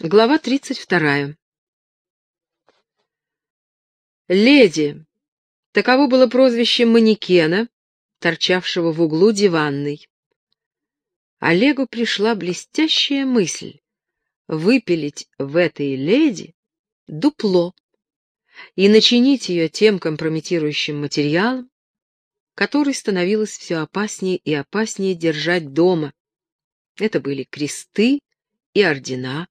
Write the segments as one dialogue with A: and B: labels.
A: Глава тридцать вторая. Леди. Таково было прозвище манекена, торчавшего в углу диванной. Олегу пришла блестящая мысль выпилить в этой леди дупло и начинить ее тем компрометирующим материалом, который становилось все опаснее и опаснее держать дома. Это были кресты и ордена,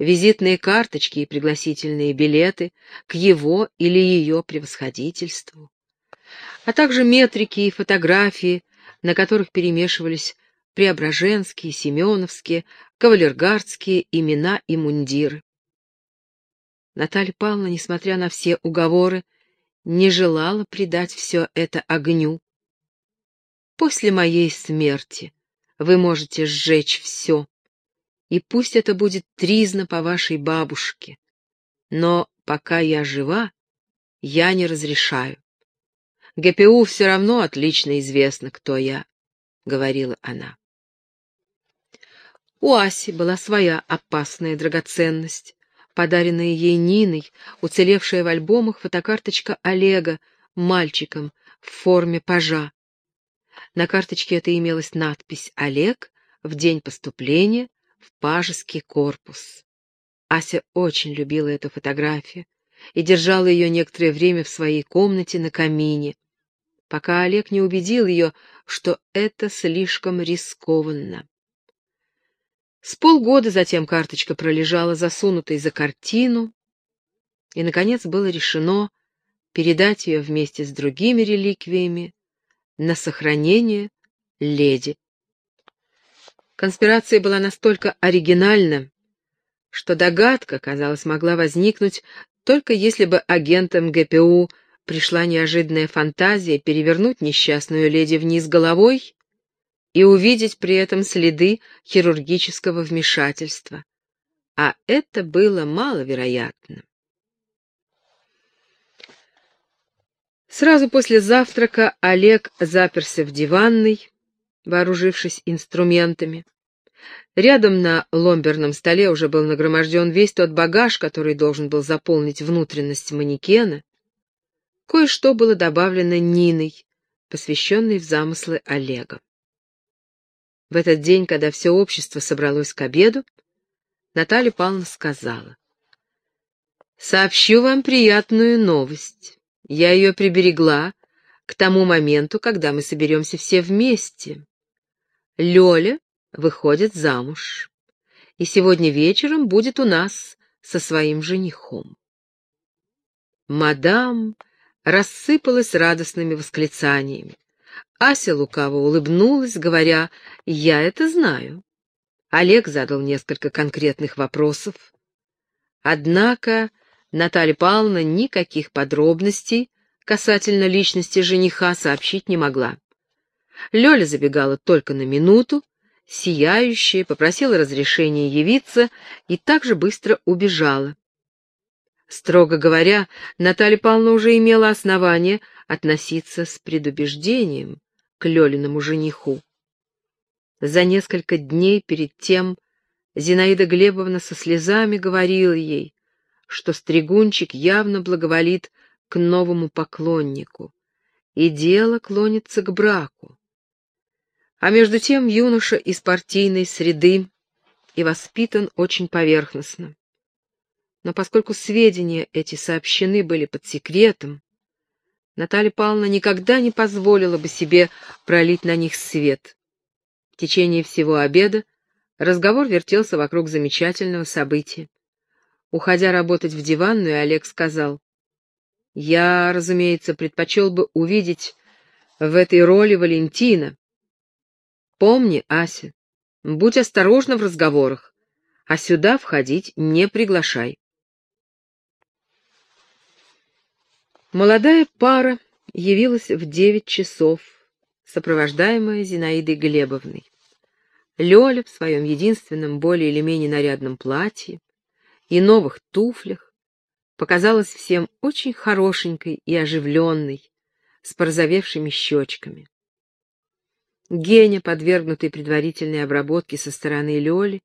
A: визитные карточки и пригласительные билеты к его или ее превосходительству, а также метрики и фотографии, на которых перемешивались преображенские, семеновские, кавалергардские имена и мундиры. Наталья Павловна, несмотря на все уговоры, не желала предать все это огню. После моей смерти вы можете сжечь все, и пусть это будет тризна по вашей бабушке. Но пока я жива, я не разрешаю. ГПУ все равно отлично известно, кто я, — говорила она. У Аси была своя опасная драгоценность, подаренная ей Ниной, уцелевшая в альбомах фотокарточка Олега, мальчиком, в форме пажа. На карточке это имелась надпись «Олег» в день поступления в пажеский корпус. Ася очень любила эту фотографию и держала ее некоторое время в своей комнате на камине, пока Олег не убедил ее, что это слишком рискованно. С полгода затем карточка пролежала засунутой за картину, и, наконец, было решено передать ее вместе с другими реликвиями на сохранение леди. Конспирация была настолько оригинальна, что догадка, казалось, могла возникнуть только если бы агентам ГПУ пришла неожиданная фантазия перевернуть несчастную леди вниз головой и увидеть при этом следы хирургического вмешательства. А это было маловероятно. Сразу после завтрака Олег заперся в диванной, вооружившись инструментами. Рядом на ломберном столе уже был нагроможден весь тот багаж, который должен был заполнить внутренность манекена. Кое-что было добавлено Ниной, посвященной в замыслы Олега. В этот день, когда все общество собралось к обеду, Наталья Павловна сказала, «Сообщу вам приятную новость. Я ее приберегла к тому моменту, когда мы соберемся все вместе. Лёля выходит замуж, и сегодня вечером будет у нас со своим женихом. Мадам рассыпалась радостными восклицаниями. Ася лукаво улыбнулась, говоря, «Я это знаю». Олег задал несколько конкретных вопросов. Однако Наталья Павловна никаких подробностей касательно личности жениха сообщить не могла. Лёля забегала только на минуту, сияющая, попросила разрешения явиться и также быстро убежала. Строго говоря, Наталья Павловна уже имела основание относиться с предубеждением к Лёлиному жениху. За несколько дней перед тем Зинаида Глебовна со слезами говорила ей, что Стригунчик явно благоволит к новому поклоннику, и дело клонится к браку. А между тем юноша из партийной среды и воспитан очень поверхностно. Но поскольку сведения эти сообщены были под секретом, Наталья Павловна никогда не позволила бы себе пролить на них свет. В течение всего обеда разговор вертелся вокруг замечательного события. Уходя работать в диванную, Олег сказал, «Я, разумеется, предпочел бы увидеть в этой роли Валентина, Помни, Ася, будь осторожна в разговорах, а сюда входить не приглашай. Молодая пара явилась в девять часов, сопровождаемая Зинаидой Глебовной. Лёля в своем единственном более или менее нарядном платье и новых туфлях показалась всем очень хорошенькой и оживленной, с порозовевшими щечками. Геня, подвергнутый предварительной обработке со стороны Лёли,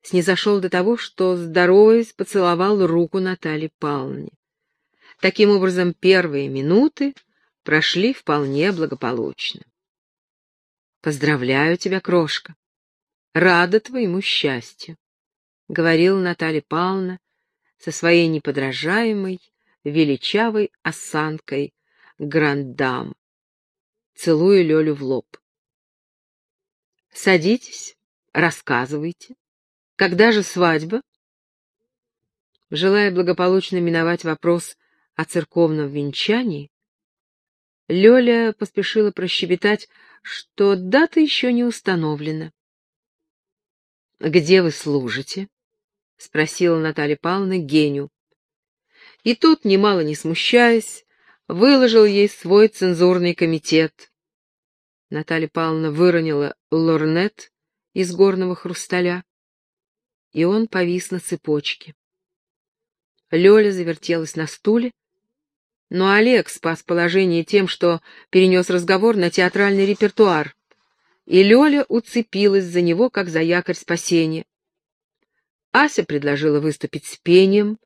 A: снизошел до того, что, здороваясь, поцеловал руку Натальи Павловне. Таким образом, первые минуты прошли вполне благополучно. «Поздравляю тебя, крошка. Рада твоему счастью», — говорила Наталья Павловна со своей неподражаемой, величавой осанкой грандам, целуя Лёлю в лоб. «Садитесь, рассказывайте. Когда же свадьба?» Желая благополучно миновать вопрос о церковном венчании, Лёля поспешила прощебетать, что дата еще не установлена. «Где вы служите?» — спросила Наталья Павловна Геню. И тот, немало не смущаясь, выложил ей свой цензурный комитет. Наталья Павловна выронила лорнет из горного хрусталя, и он повис на цепочке. Лёля завертелась на стуле, но Олег спас положение тем, что перенес разговор на театральный репертуар, и Лёля уцепилась за него, как за якорь спасения. Ася предложила выступить с пением.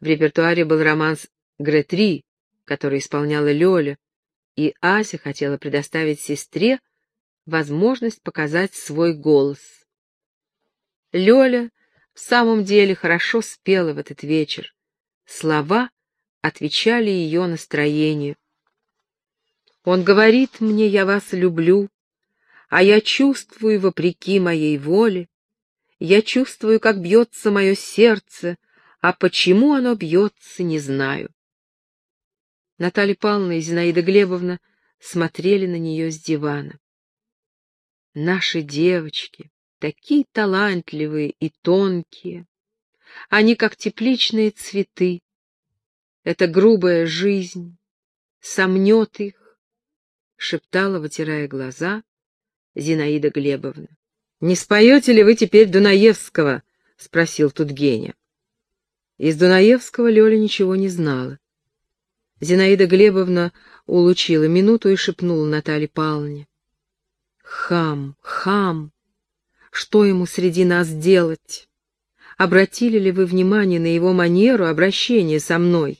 A: В репертуаре был романс «Гретри», который исполняла Лёля, и Ася хотела предоставить сестре возможность показать свой голос. Лёля в самом деле хорошо спела в этот вечер. Слова отвечали ее настроению. Он говорит мне, я вас люблю, а я чувствую вопреки моей воле. Я чувствую, как бьется мое сердце, а почему оно бьется, не знаю. Наталья Павловна и Зинаида Глебовна смотрели на нее с дивана. Наши девочки, такие талантливые и тонкие, они как тепличные цветы, эта грубая жизнь сомнет их, — шептала, вытирая глаза, Зинаида Глебовна. — Не споете ли вы теперь Дунаевского? — спросил тут Геня. Из Дунаевского Лёля ничего не знала. Зинаида Глебовна улучила минуту и шепнула Наталье Павловне. «Хам, хам! Что ему среди нас делать? Обратили ли вы внимание на его манеру обращения со мной?»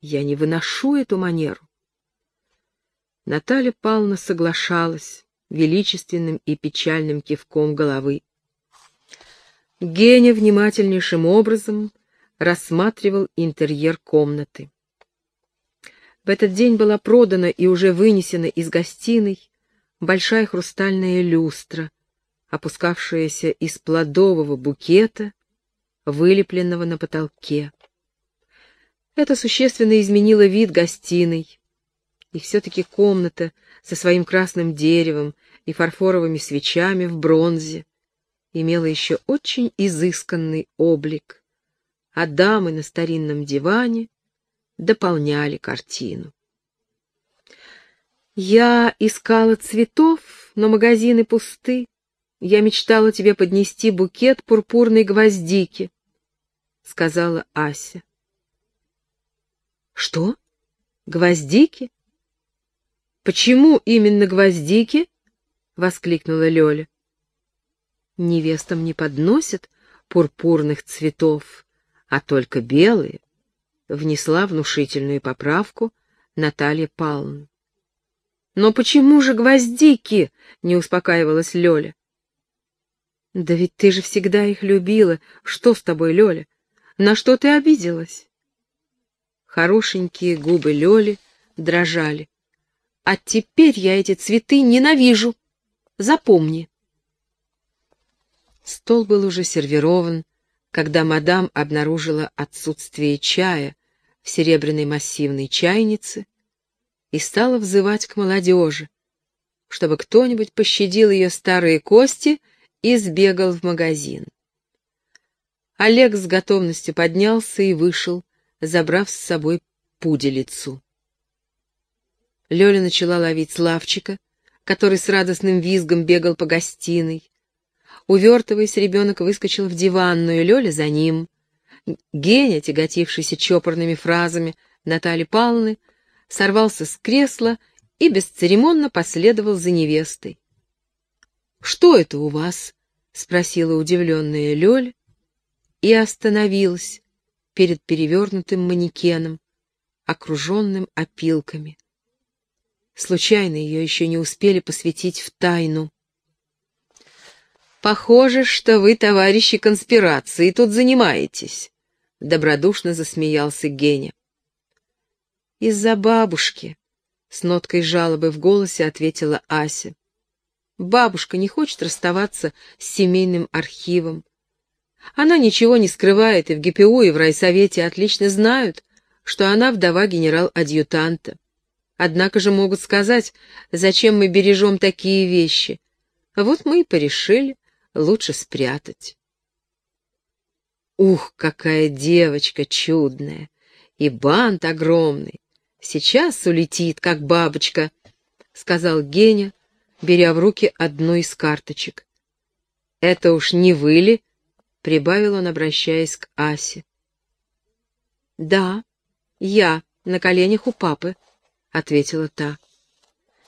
A: Я не выношу эту манеру. Наталья Павловна соглашалась величественным и печальным кивком головы. Геня внимательнейшим образом рассматривал интерьер комнаты. В этот день была продана и уже вынесена из гостиной большая хрустальная люстра, опускавшаяся из плодового букета, вылепленного на потолке. Это существенно изменило вид гостиной. И все-таки комната со своим красным деревом и фарфоровыми свечами в бронзе имела еще очень изысканный облик, а дамы на старинном диване дополняли картину. Я искала цветов, но магазины пусты. Я мечтала тебе поднести букет пурпурной гвоздики, — сказала Ася. Что? Гвоздики? Почему именно гвоздики? воскликнула Лёля. Невестам не подносят пурпурных цветов, а только белые, внесла внушительную поправку Наталья Павловна. Но почему же гвоздики? не успокаивалась Лёля. Да ведь ты же всегда их любила. Что с тобой, Лёля? На что ты обиделась? Хорошенькие губы Лёли дрожали. «А теперь я эти цветы ненавижу. Запомни». Стол был уже сервирован, когда мадам обнаружила отсутствие чая в серебряной массивной чайнице и стала взывать к молодежи, чтобы кто-нибудь пощадил ее старые кости и сбегал в магазин. Олег с готовностью поднялся и вышел, забрав с собой пуделицу. Лёля начала ловить Славчика, который с радостным визгом бегал по гостиной. Увертываясь, ребенок выскочил в диванную, Лёля за ним. Геня, тяготившийся чопорными фразами Натальи Павловны, сорвался с кресла и бесцеремонно последовал за невестой. — Что это у вас? — спросила удивленная Лёля и остановилась перед перевернутым манекеном, окруженным опилками. Случайно ее еще не успели посвятить в тайну. «Похоже, что вы, товарищи конспирации, тут занимаетесь», — добродушно засмеялся Геня. «Из-за бабушки», — с ноткой жалобы в голосе ответила Ася. «Бабушка не хочет расставаться с семейным архивом. Она ничего не скрывает, и в ГПУ, и в райсовете отлично знают, что она вдова генерал-адъютанта. Однако же могут сказать, зачем мы бережем такие вещи. Вот мы и порешили лучше спрятать. Ух, какая девочка чудная! И бант огромный. Сейчас улетит, как бабочка, — сказал Геня, беря в руки одну из карточек. Это уж не вы ли? — прибавил он, обращаясь к Асе. «Да, я, на коленях у папы», — ответила та.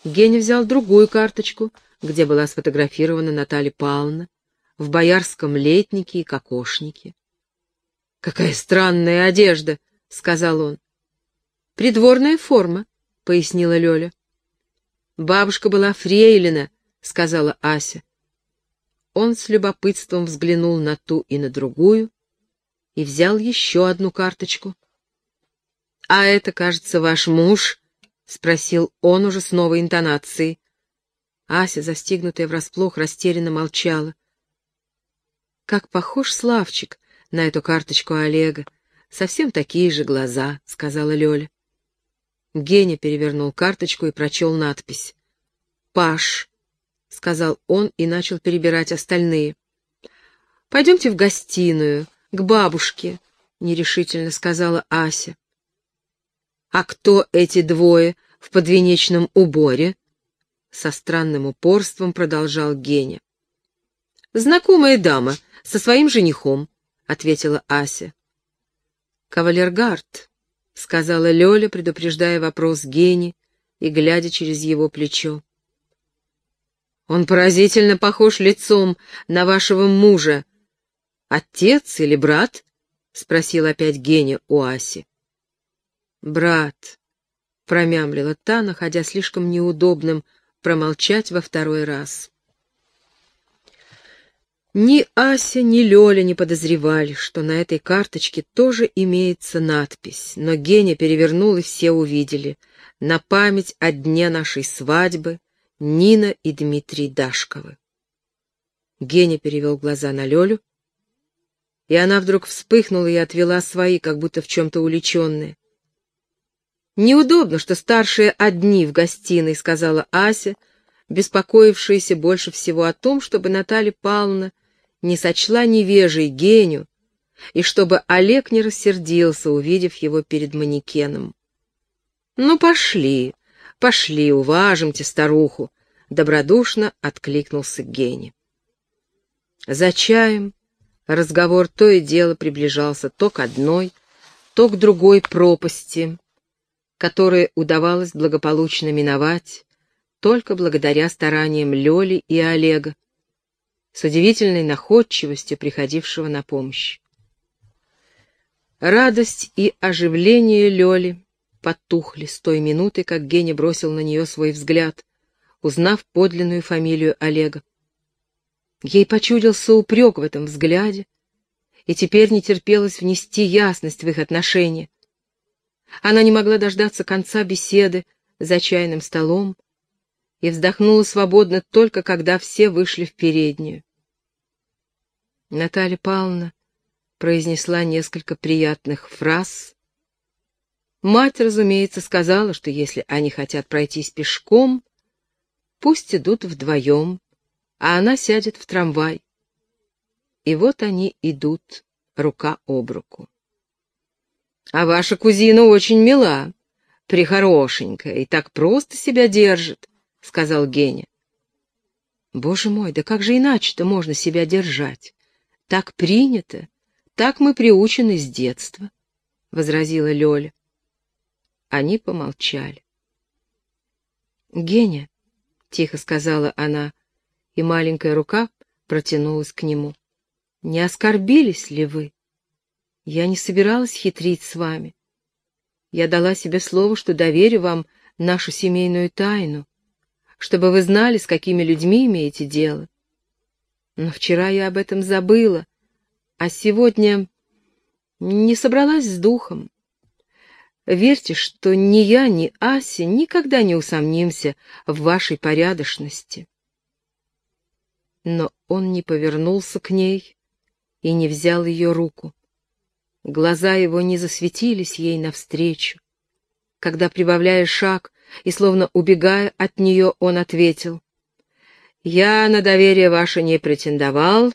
A: Геня взял другую карточку, где была сфотографирована Наталья Павловна, в боярском летнике и кокошнике. «Какая странная одежда!» — сказал он. «Придворная форма», — пояснила Лёля. «Бабушка была фрейлина», — сказала Ася. Он с любопытством взглянул на ту и на другую и взял еще одну карточку. «А это, кажется, ваш муж?» — спросил он уже с новой интонацией. Ася, застигнутая врасплох, растерянно молчала. «Как похож Славчик на эту карточку Олега. Совсем такие же глаза», — сказала Лёля. Геня перевернул карточку и прочел надпись. «Паш», — сказал он и начал перебирать остальные. «Пойдемте в гостиную, к бабушке», — нерешительно сказала Ася. «А кто эти двое в подвенечном уборе?» Со странным упорством продолжал Геня. «Знакомая дама со своим женихом», — ответила Ася. «Кавалергард», — сказала Лёля, предупреждая вопрос Гени и глядя через его плечо. «Он поразительно похож лицом на вашего мужа. Отец или брат?» — спросил опять Геня у Аси. «Брат», — промямлила та, находя слишком неудобным промолчать во второй раз. Ни Ася, ни Лёля не подозревали, что на этой карточке тоже имеется надпись, но Геня перевернул, и все увидели. На память о дне нашей свадьбы Нина и Дмитрий Дашковы. Геня перевел глаза на Лёлю, и она вдруг вспыхнула и отвела свои, как будто в чем-то уличенные. «Неудобно, что старшие одни в гостиной», — сказала Ася, беспокоившаяся больше всего о том, чтобы Наталья Павловна не сочла невежей Геню, и чтобы Олег не рассердился, увидев его перед манекеном. «Ну, пошли, пошли, уважимте старуху», — добродушно откликнулся Геня. За чаем разговор то и дело приближался то к одной, то к другой пропасти, которые удавалось благополучно миновать только благодаря стараниям Лёли и Олега, с удивительной находчивостью приходившего на помощь. Радость и оживление Лёли потухли с той минуты, как Геня бросил на нее свой взгляд, узнав подлинную фамилию Олега. Ей почудился упрек в этом взгляде, и теперь не терпелось внести ясность в их отношения. Она не могла дождаться конца беседы за чайным столом и вздохнула свободно только когда все вышли в переднюю. Наталья Павловна произнесла несколько приятных фраз. Мать, разумеется, сказала, что если они хотят пройтись пешком, пусть идут вдвоем, а она сядет в трамвай. И вот они идут рука об руку. А ваша кузина очень мила, прихорошенькая и так просто себя держит, — сказал Геня. Боже мой, да как же иначе-то можно себя держать? Так принято, так мы приучены с детства, — возразила Лёля. Они помолчали. «Геня», — тихо сказала она, и маленькая рука протянулась к нему. «Не оскорбились ли вы? Я не собиралась хитрить с вами. Я дала себе слово, что доверю вам нашу семейную тайну, чтобы вы знали, с какими людьми имеете дело. Но вчера я об этом забыла, а сегодня не собралась с духом. Верьте, что ни я, ни Ася никогда не усомнимся в вашей порядочности. Но он не повернулся к ней и не взял ее руку. Глаза его не засветились ей навстречу. Когда, прибавляя шаг и словно убегая от нее, он ответил, «Я на доверие ваше не претендовал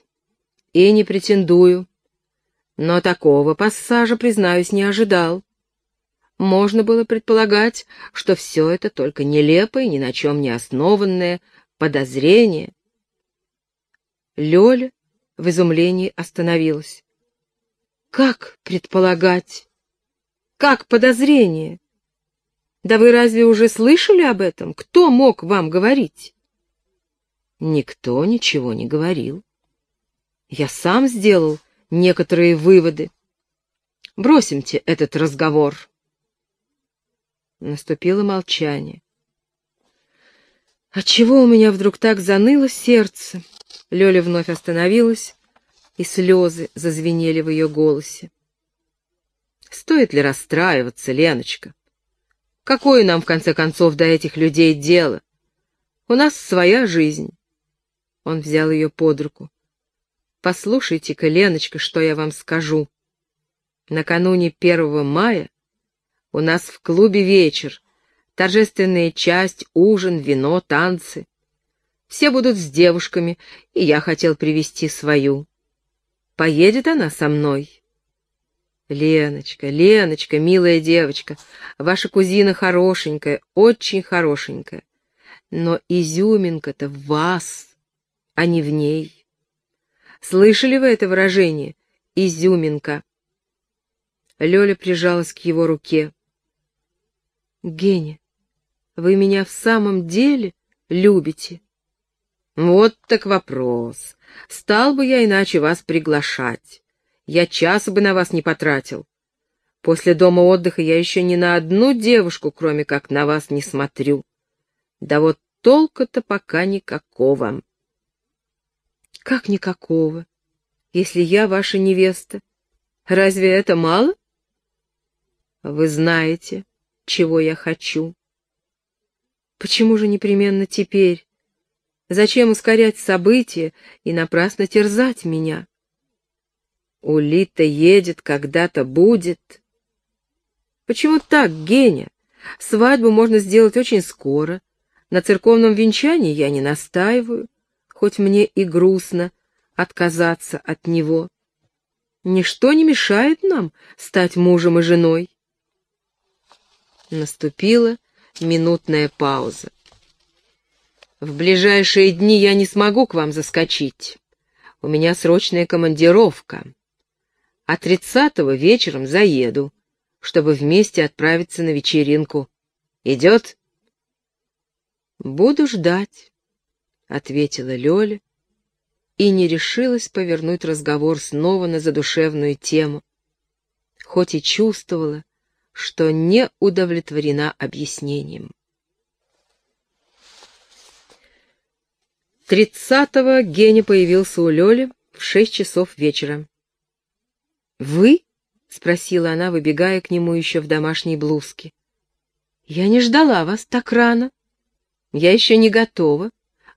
A: и не претендую, но такого пассажа, признаюсь, не ожидал. Можно было предполагать, что все это только нелепое, ни на чем не основанное подозрение. Лёля в изумлении остановилась. Как предполагать? Как подозрение? Да вы разве уже слышали об этом? Кто мог вам говорить? Никто ничего не говорил. Я сам сделал некоторые выводы. Бросимте этот разговор. Наступило молчание. Отчего у меня вдруг так заныло сердце? Лёля вновь остановилась, и слезы зазвенели в ее голосе. Стоит ли расстраиваться, Леночка? Какое нам, в конце концов, до этих людей дело? У нас своя жизнь. Он взял ее под руку. Послушайте-ка, Леночка, что я вам скажу. Накануне первого мая у нас в клубе вечер, торжественная часть, ужин, вино, танцы. Все будут с девушками, и я хотел привести свою. Поедет она со мной? Леночка, Леночка, милая девочка, ваша кузина хорошенькая, очень хорошенькая. Но изюминка-то в вас, а не в ней. Слышали вы это выражение? Изюминка. Лёля прижалась к его руке. Геня, вы меня в самом деле любите? Вот так вопрос. Стал бы я иначе вас приглашать. Я часа бы на вас не потратил. После дома отдыха я еще ни на одну девушку, кроме как на вас, не смотрю. Да вот толка-то пока никакого. Как никакого? Если я ваша невеста, разве это мало? Вы знаете, чего я хочу. Почему же непременно теперь? Зачем ускорять события и напрасно терзать меня? Улита едет, когда-то будет. Почему так, Геня? Свадьбу можно сделать очень скоро. На церковном венчании я не настаиваю, хоть мне и грустно отказаться от него. Ничто не мешает нам стать мужем и женой. Наступила минутная пауза. В ближайшие дни я не смогу к вам заскочить. У меня срочная командировка. А тридцатого вечером заеду, чтобы вместе отправиться на вечеринку. Идет? Буду ждать, — ответила Лёля и не решилась повернуть разговор снова на задушевную тему, хоть и чувствовала, что не удовлетворена объяснением. Тридцатого Геня появился у Лёли в шесть часов вечера. «Вы?» — спросила она, выбегая к нему еще в домашней блузке. «Я не ждала вас так рано. Я еще не готова.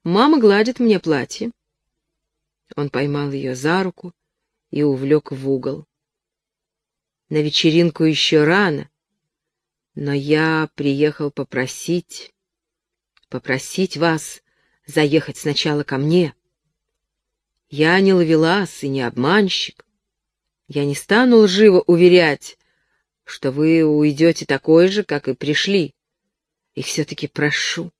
A: Мама гладит мне платье». Он поймал ее за руку и увлек в угол. «На вечеринку еще рано, но я приехал попросить, попросить вас заехать сначала ко мне. Я не ловелас и не обманщик. Я не стану лживо уверять, что вы уйдете такой же, как и пришли. И все-таки прошу,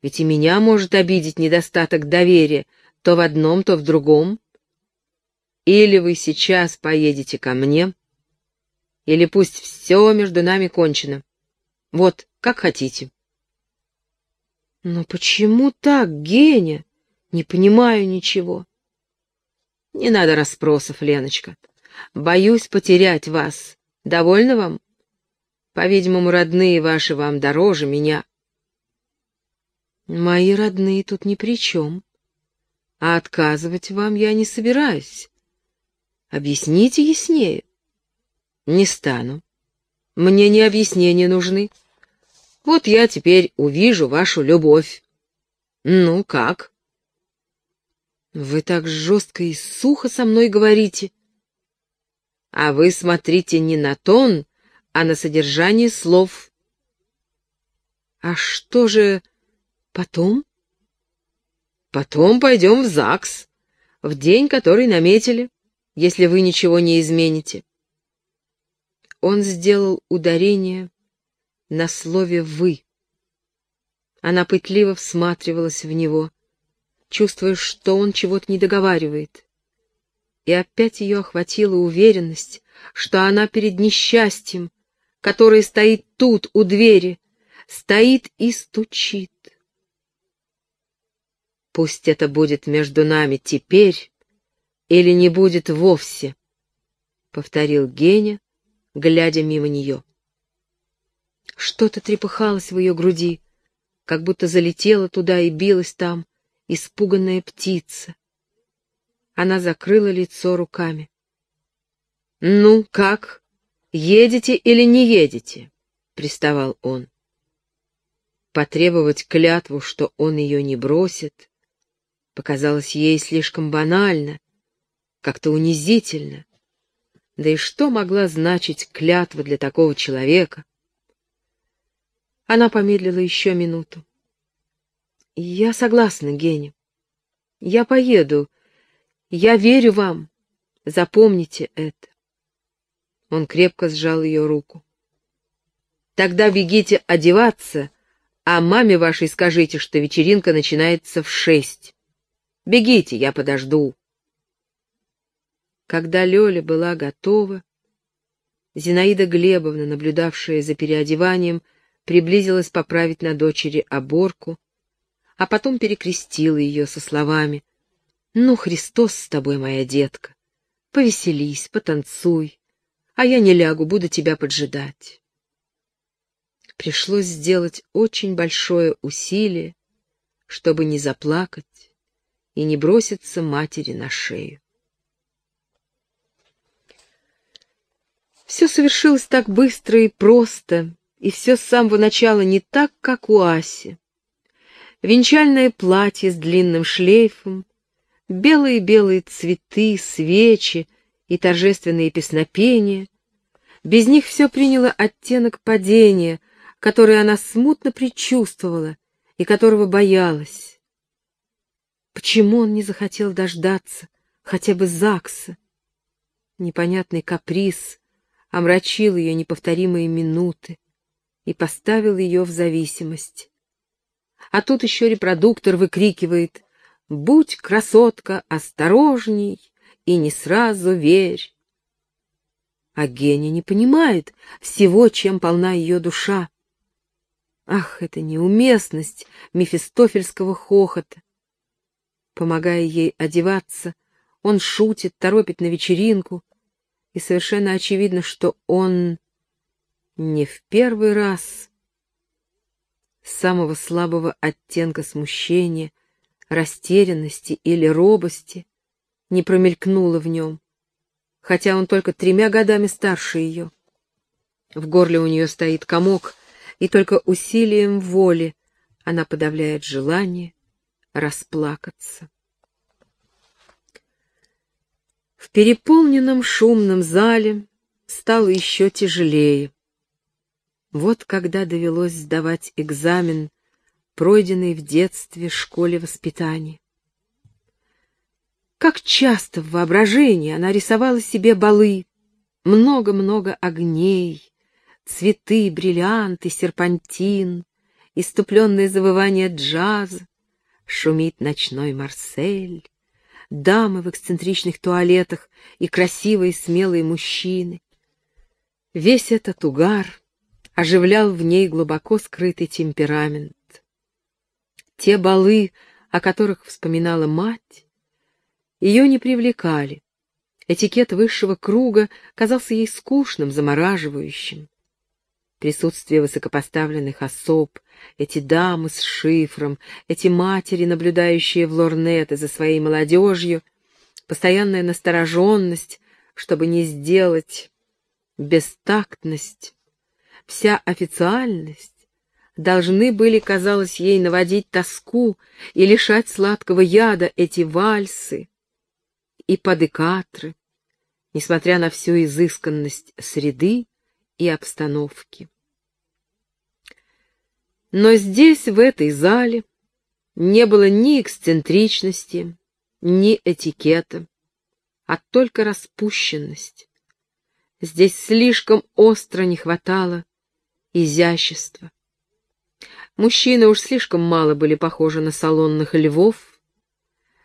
A: ведь и меня может обидеть недостаток доверия то в одном, то в другом. Или вы сейчас поедете ко мне, или пусть все между нами кончено. Вот, как хотите. «Но почему так, Геня? Не понимаю ничего». Не надо расспросов, Леночка. Боюсь потерять вас. Довольно вам? По-видимому, родные ваши вам дороже меня. Мои родные тут ни при чем. А отказывать вам я не собираюсь. Объясните яснее. Не стану. Мне не объяснения нужны. Вот я теперь увижу вашу любовь. Ну, как? Вы так жестко и сухо со мной говорите. А вы смотрите не на тон, а на содержание слов. А что же потом? Потом пойдем в ЗАГС, в день, который наметили, если вы ничего не измените. Он сделал ударение на слове «вы». Она пытливо всматривалась в него, чувствуя, что он чего-то не договаривает. И опять ее охватила уверенность, что она перед несчастьем, которое стоит тут, у двери, стоит и стучит. Пусть это будет между нами теперь или не будет вовсе, — повторил Геня, глядя мимо нее. Что-то трепыхалось в ее груди, как будто залетела туда и билась там испуганная птица. Она закрыла лицо руками. «Ну, как? Едете или не едете?» — приставал он. Потребовать клятву, что он ее не бросит, показалось ей слишком банально, как-то унизительно. Да и что могла значить клятва для такого человека? Она помедлила еще минуту. «Я согласна, Геня. Я поеду. Я верю вам. Запомните это». Он крепко сжал ее руку. «Тогда бегите одеваться, а маме вашей скажите, что вечеринка начинается в шесть». Бегите, я подожду. Когда Лёля была готова, Зинаида Глебовна, наблюдавшая за переодеванием, приблизилась поправить на дочери оборку, а потом перекрестила ее со словами «Ну, Христос с тобой, моя детка, повеселись, потанцуй, а я не лягу, буду тебя поджидать». Пришлось сделать очень большое усилие, чтобы не заплакать, и не броситься матери на шею. Все совершилось так быстро и просто, и все с самого начала не так, как у Аси. Венчальное платье с длинным шлейфом, белые-белые цветы, свечи и торжественные песнопения. Без них все приняло оттенок падения, который она смутно предчувствовала и которого боялась. Почему он не захотел дождаться хотя бы ЗАГСа? Непонятный каприз омрачил ее неповторимые минуты и поставил ее в зависимость. А тут еще репродуктор выкрикивает «Будь, красотка, осторожней и не сразу верь!» А Геня не понимает всего, чем полна ее душа. Ах, это неуместность мефистофельского хохота! Помогая ей одеваться, он шутит, торопит на вечеринку, и совершенно очевидно, что он не в первый раз самого слабого оттенка смущения, растерянности или робости не промелькнуло в нем, хотя он только тремя годами старше ее. В горле у нее стоит комок, и только усилием воли она подавляет желание, расплакаться. В переполненном шумном зале стало еще тяжелее. Вот когда довелось сдавать экзамен, пройденный в детстве школе воспитания. Как часто в воображении она рисовала себе балы, много-много огней, цветы, бриллианты, серпантин, иступленное завывание джаза, шумит ночной Марсель, дамы в эксцентричных туалетах и красивые смелые мужчины. Весь этот угар оживлял в ней глубоко скрытый темперамент. Те балы, о которых вспоминала мать, ее не привлекали. Этикет высшего круга казался ей скучным, замораживающим. Присутствие высокопоставленных особ, эти дамы с шифром, эти матери, наблюдающие в лорнеты за своей молодежью, постоянная настороженность, чтобы не сделать бестактность, вся официальность должны были, казалось ей, наводить тоску и лишать сладкого яда эти вальсы и падекатры, несмотря на всю изысканность среды и обстановки. Но здесь, в этой зале, не было ни эксцентричности, ни этикета, а только распущенность. Здесь слишком остро не хватало изящества. Мужчины уж слишком мало были похожи на салонных львов.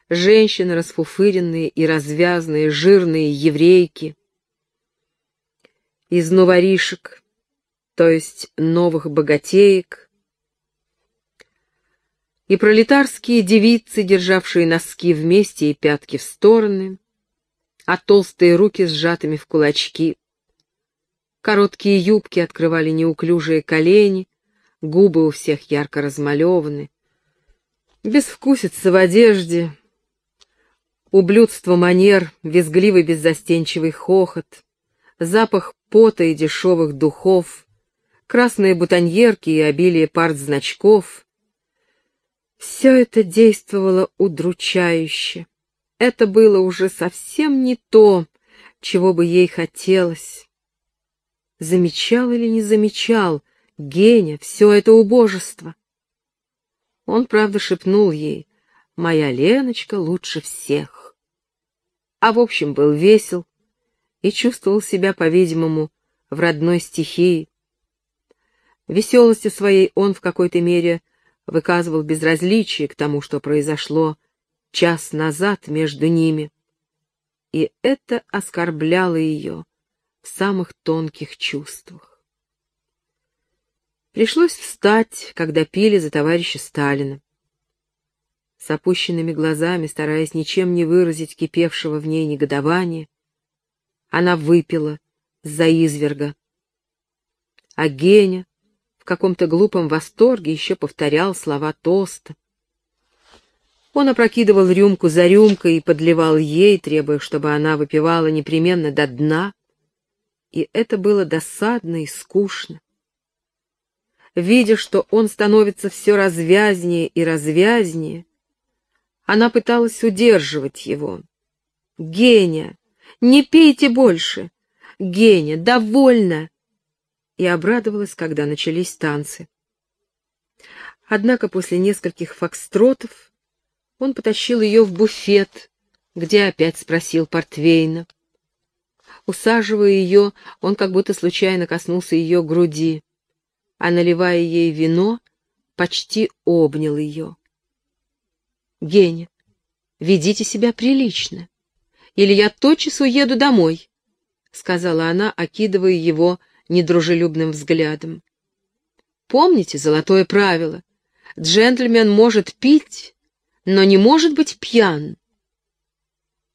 A: Женщины расфуфыренные и развязные, жирные еврейки. Из новоришек, то есть новых богатеек. И пролетарские девицы, державшие носки вместе и пятки в стороны, а толстые руки сжатыми в кулачки. Короткие юбки открывали неуклюжие колени, губы у всех ярко размалеваны. Безвкусица в одежде, ублюдство манер, визгливый беззастенчивый хохот, запах пота и дешевых духов, красные бутоньерки и обилие партзначков. Все это действовало удручающе. Это было уже совсем не то, чего бы ей хотелось. Замечал или не замечал — Геня, все это убожество. Он, правда, шепнул ей, «Моя Леночка лучше всех». А в общем был весел и чувствовал себя, по-видимому, в родной стихии. Веселостью своей он в какой-то мере выказывал безразличие к тому, что произошло час назад между ними. И это оскорбляло ее в самых тонких чувствах. Пришлось встать, когда пили за товарища Сталина. С опущенными глазами, стараясь ничем не выразить кипевшего в ней негодования, она выпила за изверга. А Геня в каком-то глупом восторге еще повторял слова тоста. Он опрокидывал рюмку за рюмкой и подливал ей, требуя, чтобы она выпивала непременно до дна. И это было досадно и скучно видя, что он становится все развязнее и развязнее, она пыталась удерживать его. «Геня, не пейте больше! Геня, довольно!» И обрадовалась, когда начались танцы. Однако после нескольких фокстротов он потащил ее в буфет, где опять спросил Портвейна. Усаживая ее, он как будто случайно коснулся ее груди а, наливая ей вино, почти обнял ее. «Геня, ведите себя прилично, или я тотчас уеду домой», — сказала она, окидывая его недружелюбным взглядом. «Помните золотое правило? Джентльмен может пить, но не может быть пьян».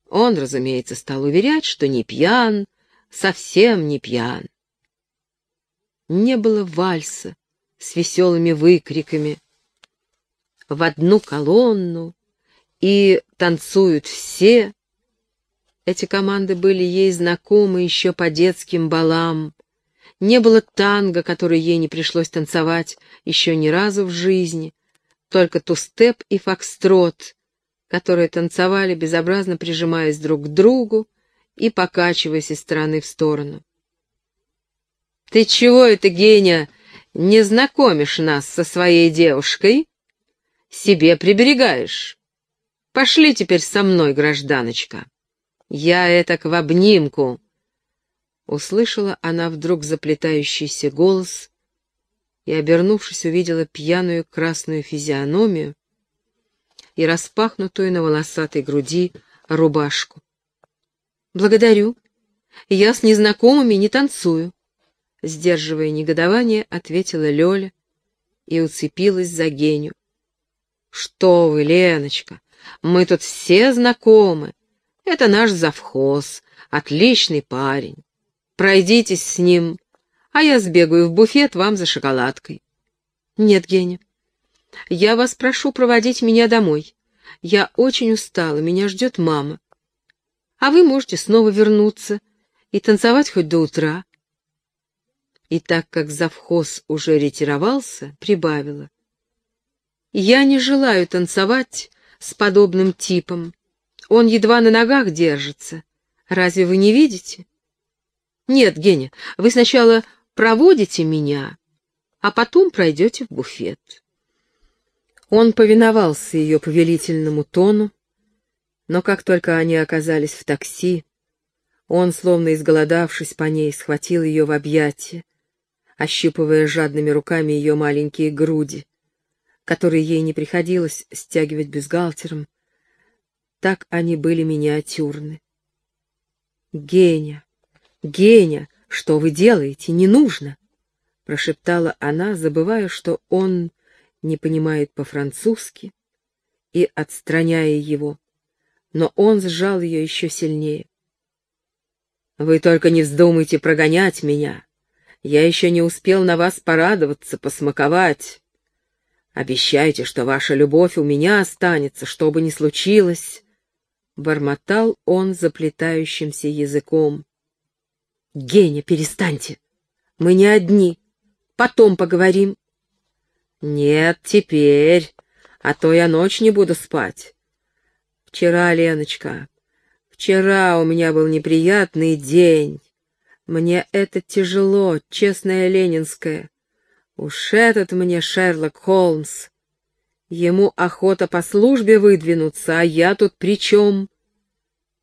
A: Он, разумеется, стал уверять, что не пьян, совсем не пьян не было вальса с веселыми выкриками. В одну колонну и танцуют все. Эти команды были ей знакомы еще по детским балам. Не было танго, который ей не пришлось танцевать еще ни разу в жизни, только тустеп и фокстрот, которые танцевали, безобразно прижимаясь друг к другу и покачиваясь из стороны в сторону. Ты чего это, Геня, не знакомишь нас со своей девушкой? Себе приберегаешь. Пошли теперь со мной, гражданочка. Я это в обнимку. Услышала она вдруг заплетающийся голос и, обернувшись, увидела пьяную красную физиономию и распахнутую на волосатой груди рубашку. «Благодарю. Я с незнакомыми не танцую. Сдерживая негодование, ответила Лёля и уцепилась за Геню. «Что вы, Леночка, мы тут все знакомы. Это наш завхоз, отличный парень. Пройдитесь с ним, а я сбегаю в буфет вам за шоколадкой. Нет, Геня, я вас прошу проводить меня домой. Я очень устала, меня ждет мама. А вы можете снова вернуться и танцевать хоть до утра. И так как завхоз уже ретировался, прибавила. Я не желаю танцевать с подобным типом. Он едва на ногах держится. Разве вы не видите? Нет, Геня, вы сначала проводите меня, а потом пройдете в буфет. Он повиновался ее повелительному тону, но как только они оказались в такси, он, словно изголодавшись по ней, схватил ее в объятия, ощупывая жадными руками ее маленькие груди, которые ей не приходилось стягивать бюстгальтером, так они были миниатюрны. «Геня! Геня! Что вы делаете? Не нужно!» — прошептала она, забывая, что он не понимает по-французски, и отстраняя его, но он сжал ее еще сильнее. «Вы только не вздумайте прогонять меня. Я еще не успел на вас порадоваться, посмаковать. Обещайте, что ваша любовь у меня останется, что бы ни случилось». Бормотал он заплетающимся языком. «Геня, перестаньте! Мы не одни. Потом поговорим. Нет, теперь, а то я ночь не буду спать. Вчера, Леночка, вчера у меня был неприятный день. Мне это тяжело, честная ленинская. Уж этот мне Шерлок Холмс. Ему охота по службе выдвинуться, а я тут при чем?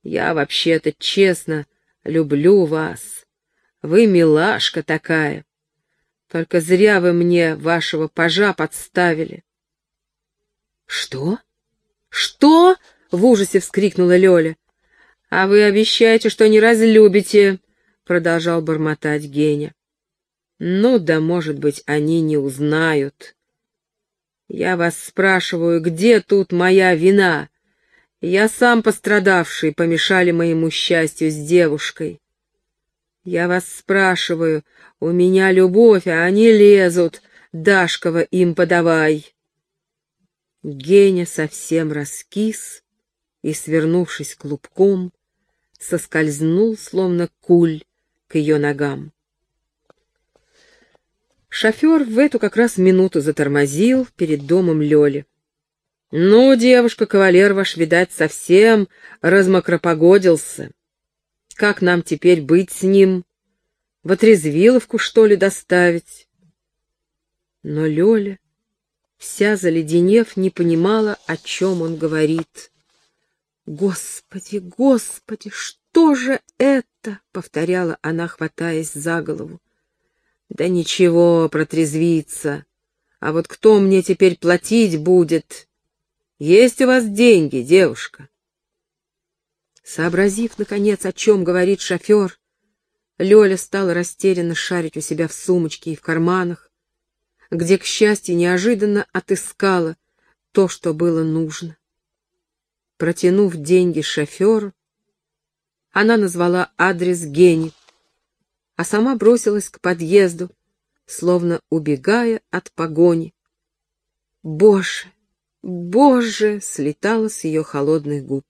A: Я вообще-то честно люблю вас. Вы милашка такая. Только зря вы мне вашего пажа подставили. — Что? Что? — в ужасе вскрикнула Лёля. — А вы обещаете, что не разлюбите, — продолжал бормотать Геня. — Ну да, может быть, они не узнают. Я вас спрашиваю, где тут моя вина? Я сам пострадавший, помешали моему счастью с девушкой. Я вас спрашиваю, у меня любовь, а они лезут. Дашкова им подавай. Геня совсем раскис и, свернувшись клубком, соскользнул, словно куль, к ее ногам. Шофер в эту как раз минуту затормозил перед домом Лёли. «Ну, девушка-кавалер ваш, видать, совсем размокропогодился. Как нам теперь быть с ним? В отрезвиловку, что ли, доставить? Но Лёля, вся заледенев, не понимала, о чем он говорит. «Господи, Господи, что же это?» — повторяла она, хватаясь за голову. «Да ничего, протрезвиться. А вот кто мне теперь платить будет? Есть у вас деньги, девушка?» Сообразив, наконец, о чем говорит шофер, Лёля стала растерянно шарить у себя в сумочке и в карманах, где, к счастью, неожиданно отыскала то, что было нужно. Протянув деньги шоферу, она назвала адрес Гени, а сама бросилась к подъезду, словно убегая от погони. «Боже, Боже!» — слетала с ее холодных губ.